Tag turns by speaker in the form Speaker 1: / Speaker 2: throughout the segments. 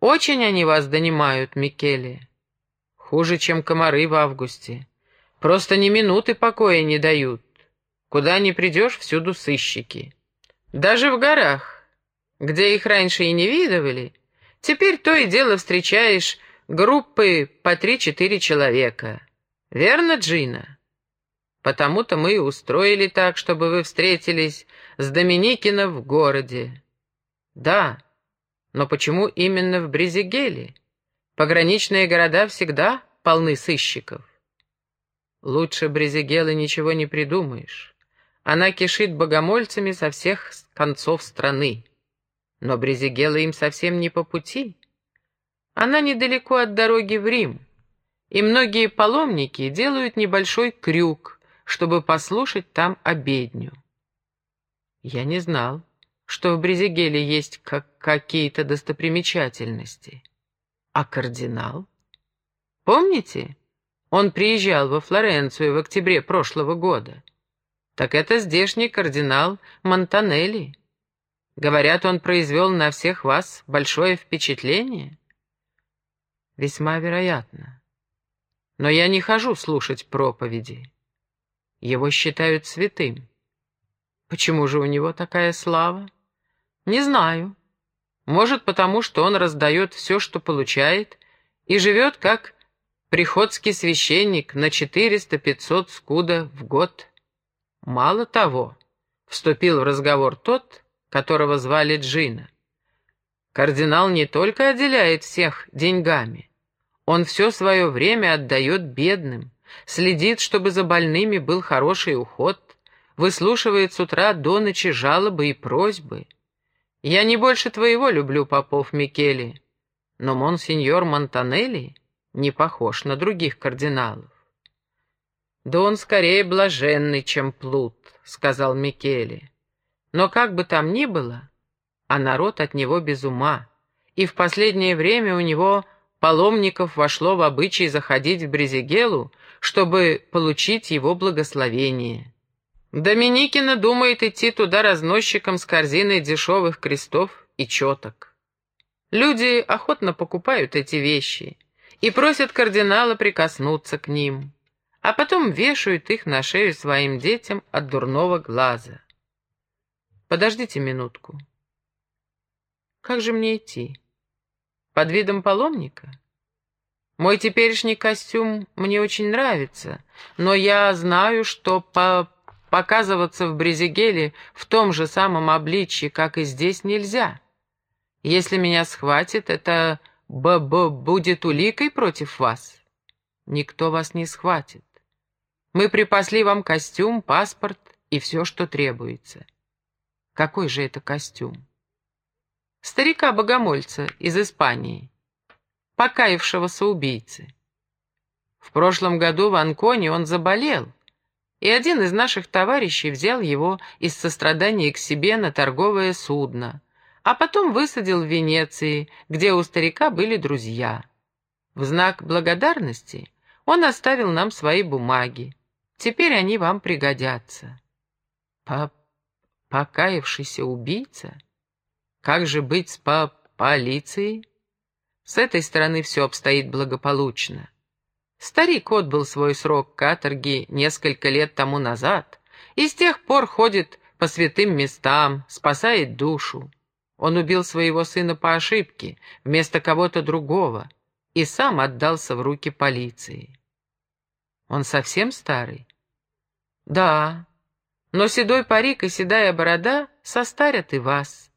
Speaker 1: Очень они вас донимают, Микеле. Хуже, чем комары в августе. Просто ни минуты покоя не дают. Куда ни придешь, всюду сыщики. Даже в горах, где их раньше и не видывали, теперь то и дело встречаешь группы по три-четыре человека. Верно, Джина? Потому-то мы и устроили так, чтобы вы встретились с Доминикино в городе. Да, но почему именно в Брезигеле? Пограничные города всегда полны сыщиков. Лучше Брезигелы ничего не придумаешь. Она кишит богомольцами со всех концов страны. Но Брезигела им совсем не по пути. Она недалеко от дороги в Рим, и многие паломники делают небольшой крюк, чтобы послушать там обедню. Я не знал, что в Брезигеле есть как какие-то достопримечательности. А кардинал? Помните? Он приезжал во Флоренцию в октябре прошлого года. Так это здешний кардинал Монтанелли. Говорят, он произвел на всех вас большое впечатление? Весьма вероятно. Но я не хожу слушать проповеди. Его считают святым. Почему же у него такая слава? Не знаю. Может, потому что он раздает все, что получает, и живет как приходский священник на 400-500 скуда в год. Мало того, вступил в разговор тот, которого звали Джина. Кардинал не только отделяет всех деньгами, он все свое время отдает бедным, следит, чтобы за больными был хороший уход, выслушивает с утра до ночи жалобы и просьбы. Я не больше твоего люблю попов Микеле, но монсеньор Монтанелли не похож на других кардиналов. «Да он скорее блаженный, чем плут», — сказал Микеле. «Но как бы там ни было, а народ от него без ума, и в последнее время у него паломников вошло в обычай заходить в Брезигелу, чтобы получить его благословение. Доминикина думает идти туда разносчиком с корзиной дешевых крестов и четок. Люди охотно покупают эти вещи и просят кардинала прикоснуться к ним, а потом вешают их на шею своим детям от дурного глаза. Подождите минутку. Как же мне идти? Под видом паломника? Мой теперешний костюм мне очень нравится, но я знаю, что по показываться в Брезигеле в том же самом обличье, как и здесь, нельзя. Если меня схватит, это б -б будет уликой против вас. Никто вас не схватит. Мы припасли вам костюм, паспорт и все, что требуется. Какой же это костюм? Старика-богомольца из Испании, покаявшегося убийцы. В прошлом году в Анконе он заболел, и один из наших товарищей взял его из сострадания к себе на торговое судно, а потом высадил в Венеции, где у старика были друзья. В знак благодарности он оставил нам свои бумаги. Теперь они вам пригодятся. По покаявшийся убийца? Как же быть с по полицией? С этой стороны все обстоит благополучно. Старик отбыл свой срок каторги несколько лет тому назад и с тех пор ходит по святым местам, спасает душу. Он убил своего сына по ошибке, вместо кого-то другого, и сам отдался в руки полиции. Он совсем старый? Да, но седой парик и седая борода состарят и вас.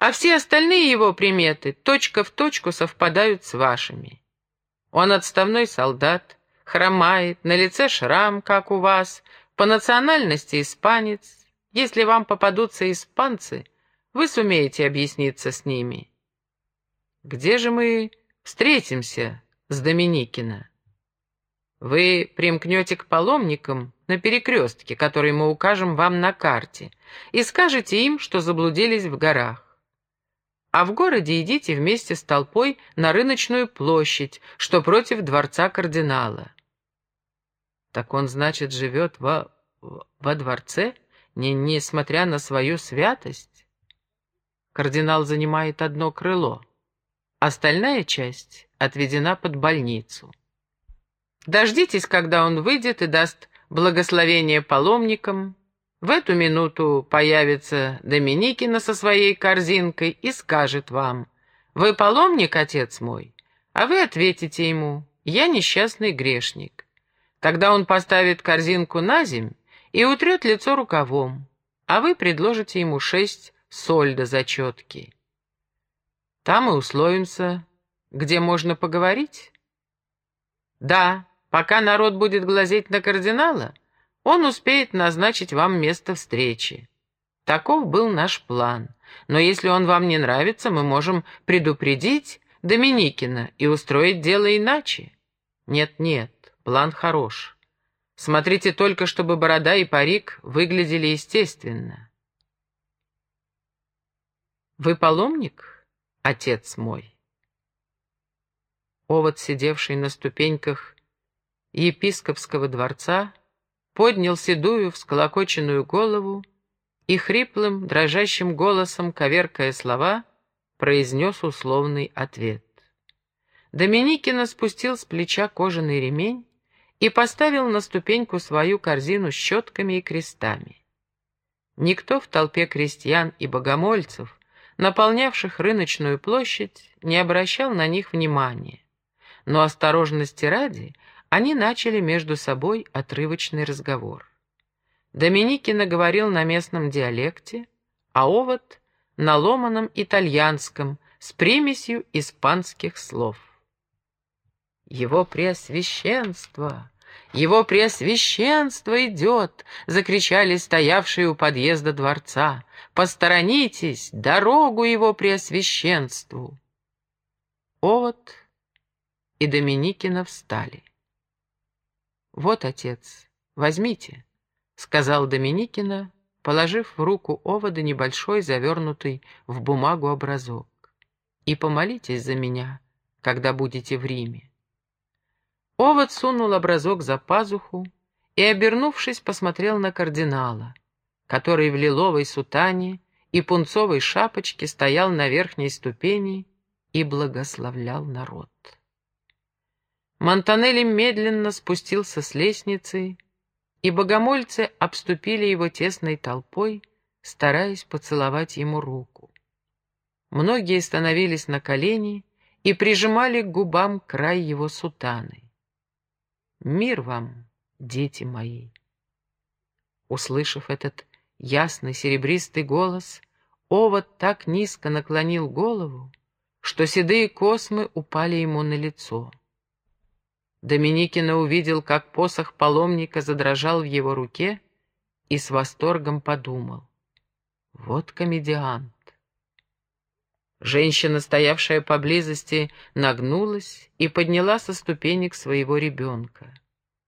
Speaker 1: А все остальные его приметы точка в точку совпадают с вашими. Он отставной солдат, хромает, на лице шрам, как у вас, по национальности испанец. Если вам попадутся испанцы, вы сумеете объясниться с ними. Где же мы встретимся с Доминикина? Вы примкнете к паломникам на перекрестке, который мы укажем вам на карте, и скажете им, что заблудились в горах а в городе идите вместе с толпой на рыночную площадь, что против дворца кардинала. Так он, значит, живет во, во дворце, не, несмотря на свою святость? Кардинал занимает одно крыло. Остальная часть отведена под больницу. Дождитесь, когда он выйдет и даст благословение паломникам. В эту минуту появится Доминикина со своей корзинкой и скажет вам, «Вы паломник, отец мой?» А вы ответите ему, «Я несчастный грешник». Тогда он поставит корзинку на земь и утрет лицо рукавом, а вы предложите ему шесть сольда зачетки. Там и условимся, где можно поговорить. Да, пока народ будет глазеть на кардинала, он успеет назначить вам место встречи. Таков был наш план. Но если он вам не нравится, мы можем предупредить Доминикина и устроить дело иначе. Нет-нет, план хорош. Смотрите только, чтобы борода и парик выглядели естественно. Вы паломник, отец мой? Овод, сидевший на ступеньках епископского дворца, поднял седую всколокоченную голову и хриплым, дрожащим голосом, коверкая слова, произнес условный ответ. Доминикина спустил с плеча кожаный ремень и поставил на ступеньку свою корзину с щетками и крестами. Никто в толпе крестьян и богомольцев, наполнявших рыночную площадь, не обращал на них внимания. Но осторожности ради они начали между собой отрывочный разговор. Доминикина говорил на местном диалекте, а Овод — на ломаном итальянском с примесью испанских слов. «Его преосвященство! Его преосвященство идет!» — закричали стоявшие у подъезда дворца. «Посторонитесь! Дорогу его преосвященству!» Овод и Доминикина встали. «Вот, отец, возьмите», — сказал Доминикина, положив в руку овода небольшой, завернутый в бумагу образок. «И помолитесь за меня, когда будете в Риме». Овод сунул образок за пазуху и, обернувшись, посмотрел на кардинала, который в лиловой сутане и пунцовой шапочке стоял на верхней ступени и благословлял народ. Монтанелли медленно спустился с лестницы, и богомольцы обступили его тесной толпой, стараясь поцеловать ему руку. Многие становились на колени и прижимали к губам край его сутаны. «Мир вам, дети мои!» Услышав этот ясный серебристый голос, овод так низко наклонил голову, что седые космы упали ему на лицо. Доминикина увидел, как посох паломника задрожал в его руке и с восторгом подумал. Вот комедиант. Женщина, стоявшая поблизости, нагнулась и подняла со ступенек своего ребенка.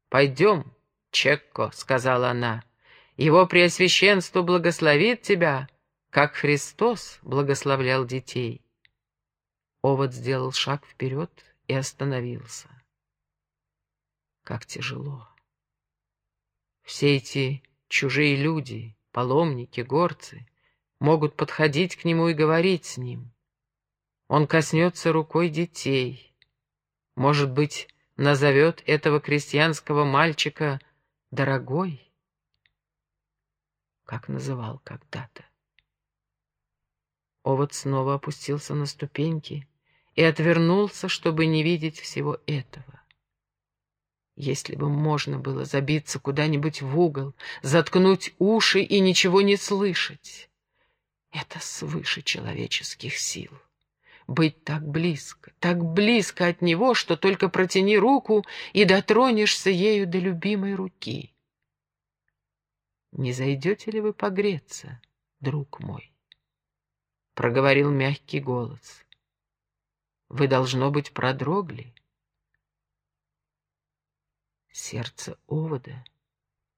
Speaker 1: «Пойдем, Чекко», — сказала она, — «его преосвященство благословит тебя, как Христос благословлял детей». Овод сделал шаг вперед и остановился. Как тяжело. Все эти чужие люди, паломники, горцы, могут подходить к нему и говорить с ним. Он коснется рукой детей. Может быть, назовет этого крестьянского мальчика «дорогой», как называл когда-то. Овод снова опустился на ступеньки и отвернулся, чтобы не видеть всего этого. Если бы можно было забиться куда-нибудь в угол, заткнуть уши и ничего не слышать. Это свыше человеческих сил. Быть так близко, так близко от него, что только протяни руку и дотронешься ею до любимой руки. «Не зайдете ли вы погреться, друг мой?» — проговорил мягкий голос. «Вы, должно быть, продрогли». Сердце овода